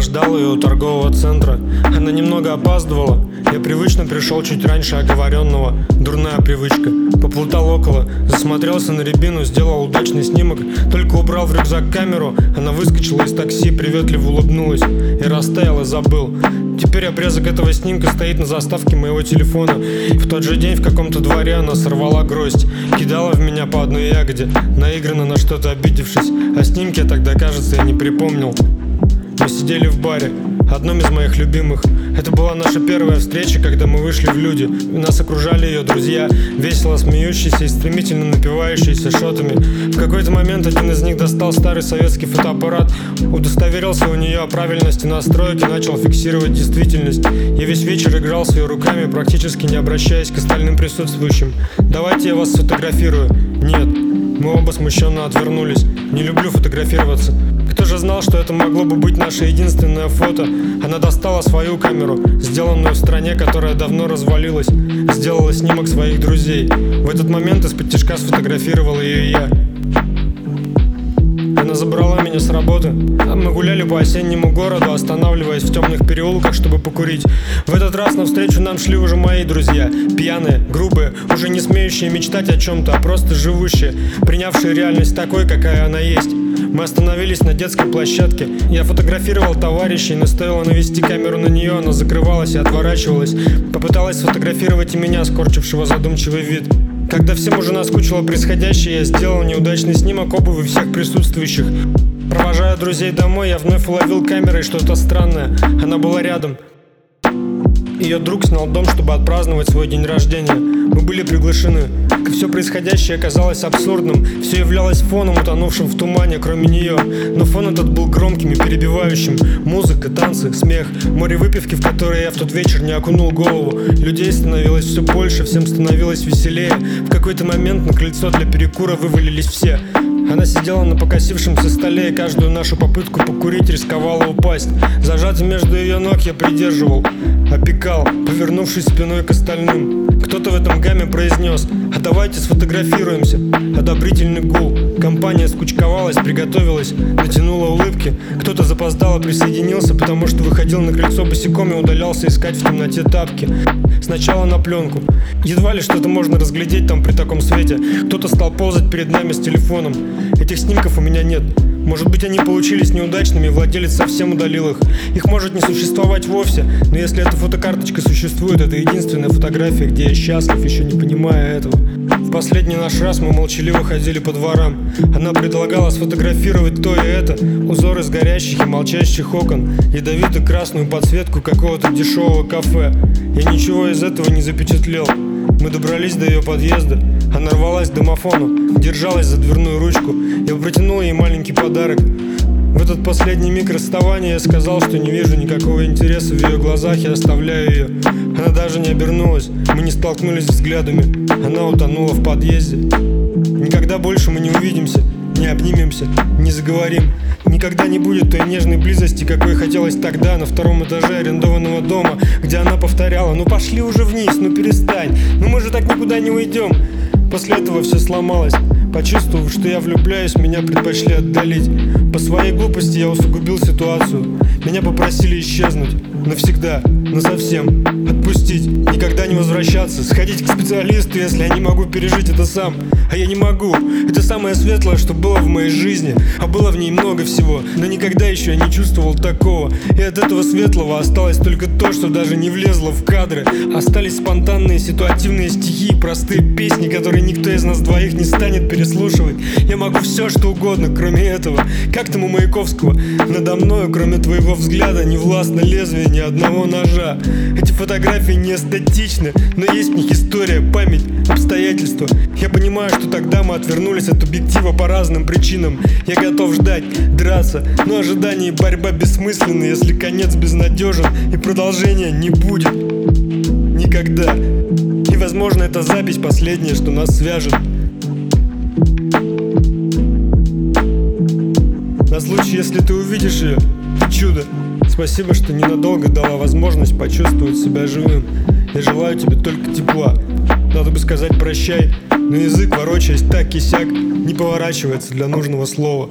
ждал ее у торгового центра. Она немного опаздывала. Я привычно пришел чуть раньше оговоренного. Дурная привычка. Поплутал около, засмотрелся на рябину, сделал удачный снимок. Только убрал в рюкзак камеру, она выскочила из такси, приветливо улыбнулась. И растаял забыл. Теперь обрезок этого снимка стоит на заставке моего телефона. В тот же день в каком-то дворе она сорвала гроздь. Кидала в меня по одной ягоде, наигранно на что-то обидевшись. О снимке я тогда, кажется, я не припомнил. Мы сидели в баре, одном из моих любимых. Это была наша первая встреча, когда мы вышли в люди. И нас окружали ее друзья, весело смеющиеся и стремительно напивающиеся шотами. В какой-то момент один из них достал старый советский фотоаппарат, удостоверился у нее о правильности настройки, начал фиксировать действительность. Я весь вечер играл с ее руками, практически не обращаясь к остальным присутствующим. «Давайте я вас сфотографирую». «Нет». Мы оба смущенно отвернулись. Не люблю фотографироваться. Кто же знал, что это могло бы быть наше единственное фото? Она достала свою камеру, сделанную в стране, которая давно развалилась, сделала снимок своих друзей. В этот момент из-под тяжка сфотографировал ее я. Она забрала меня с работы. Мы гуляли по осеннему городу, останавливаясь в темных переулках, чтобы покурить. В этот раз навстречу нам шли уже мои друзья. Пьяные, грубые, уже не смеющие мечтать о чем-то, а просто живущие, принявшие реальность такой, какая она есть. Мы остановились на детской площадке. Я фотографировал товарищей, но стоило навести камеру на нее, она закрывалась и отворачивалась. Попыталась сфотографировать и меня, скорчившего задумчивый вид. Когда всем уже наскучило происходящее, я сделал неудачный снимок обуви всех присутствующих. Провожая друзей домой, я вновь уловил камерой что-то странное. Она была рядом. Ее друг снял дом, чтобы отпраздновать свой день рождения. Мы были приглашены. Все происходящее казалось абсурдным. Все являлось фоном, утонувшим в тумане, кроме нее. Но фон этот был громким и перебивающим. Музыка, танцы, смех, море выпивки, в которое я в тот вечер не окунул голову. Людей становилось все больше, всем становилось веселее. В какой-то момент на крыльцо для перекура вывалились все. Она сидела на покосившемся столе и каждую нашу попытку покурить рисковала упасть. Зажатый между ее ног я придерживал, опекал, повернувшись спиной к остальным. Кто-то в этом гамме произнес «А давайте сфотографируемся». Одобрительный гул. Компания скучковалась, приготовилась, натянула улыбки. Кто-то запоздало присоединился, потому что выходил на крыльцо босиком и удалялся искать в темноте тапки. Сначала на пленку. Едва ли что-то можно разглядеть там при таком свете. Кто-то стал ползать перед нами с телефоном. Этих снимков у меня нет. Может быть, они получились неудачными, владелец совсем удалил их. Их может не существовать вовсе, но если эта фотокарточка существует, это единственная фотография, где я счастлив, еще не понимая этого. В последний наш раз мы молчаливо ходили по дворам. Она предлагала сфотографировать то и это, узор из горящих и молчащих окон, ядовито-красную подсветку какого-то дешевого кафе. Я ничего из этого не запечатлел. Мы добрались до ее подъезда. Она рвалась к домофону, держалась за дверную ручку. Я протянул ей маленький подарок. В этот последний миг расставания я сказал, что не вижу никакого интереса в ее глазах и оставляю ее. Она даже не обернулась, мы не столкнулись взглядами. Она утонула в подъезде. Никогда больше мы не увидимся, не обнимемся, не заговорим. Никогда не будет той нежной близости, какой хотелось тогда на втором этаже арендованного дома, где она повторяла «Ну пошли уже вниз, ну перестань, ну мы же так никуда не уйдем». После этого все сломалось. Почувствовав, что я влюбляюсь, меня предпочли отдалить. По своей глупости я усугубил ситуацию. Меня попросили исчезнуть. Навсегда, насовсем. Отпустить, никогда не возвращаться. Сходить к специалисту, если я не могу пережить это сам. А я не могу. Это самое светлое, что было в моей жизни. А было в ней много всего. Но никогда еще я не чувствовал такого. И от этого светлого осталось только то, что даже не влезло в кадры. Остались спонтанные ситуативные стихи простые песни, которые никто из нас двоих не станет переслушивать. Я могу все, что угодно, кроме этого. Как там у Маяковского? Надо мною, кроме твоего взгляда, не властно лезвие ни одного ножа. Эти фотографии не эстетичны, но есть в них история, память, обстоятельства. Я понимаю, что тогда мы отвернулись от объектива по разным причинам. Я готов ждать, драться, но ожидание и борьба бессмысленны, если конец безнадежен и продолжения не будет. Никогда. И возможно эта запись последняя, что нас свяжет. На случай, если ты увидишь ее, ты чудо. Спасибо, что ненадолго дала возможность почувствовать себя живым. Я желаю тебе только тепла. Надо бы сказать прощай, но язык, ворочаясь так и сяк, не поворачивается для нужного слова.